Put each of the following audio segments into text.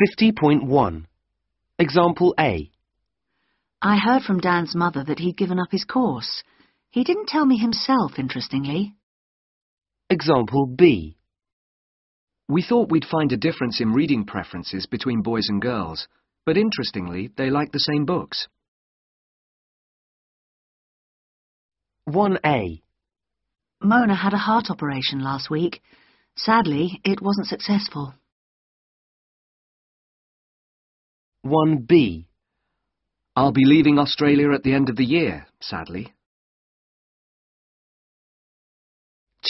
50.1 Example A. I heard from Dan's mother that he'd given up his course. He didn't tell me himself, interestingly. Example B. We thought we'd find a difference in reading preferences between boys and girls, but interestingly, they like the same books. 1A. Mona had a heart operation last week. Sadly, it wasn't successful. 1B. I'll be leaving Australia at the end of the year, sadly.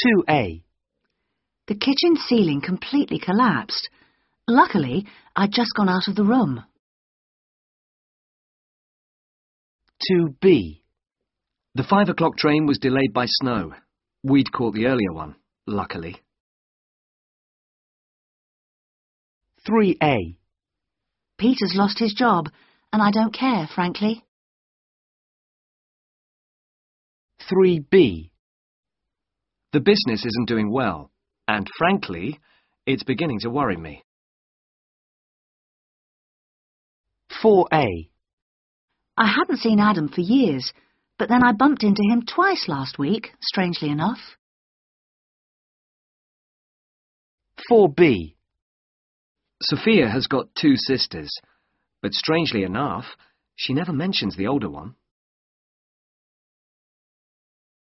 2A. The kitchen ceiling completely collapsed. Luckily, I'd just gone out of the room. 2B. The five o'clock train was delayed by snow. We'd caught the earlier one, luckily. 3A. Peter's lost his job, and I don't care, frankly. 3B. The business isn't doing well, and frankly, it's beginning to worry me. 4A. I hadn't seen Adam for years, but then I bumped into him twice last week, strangely enough. 4B. Sophia has got two sisters, but strangely enough, she never mentions the older one.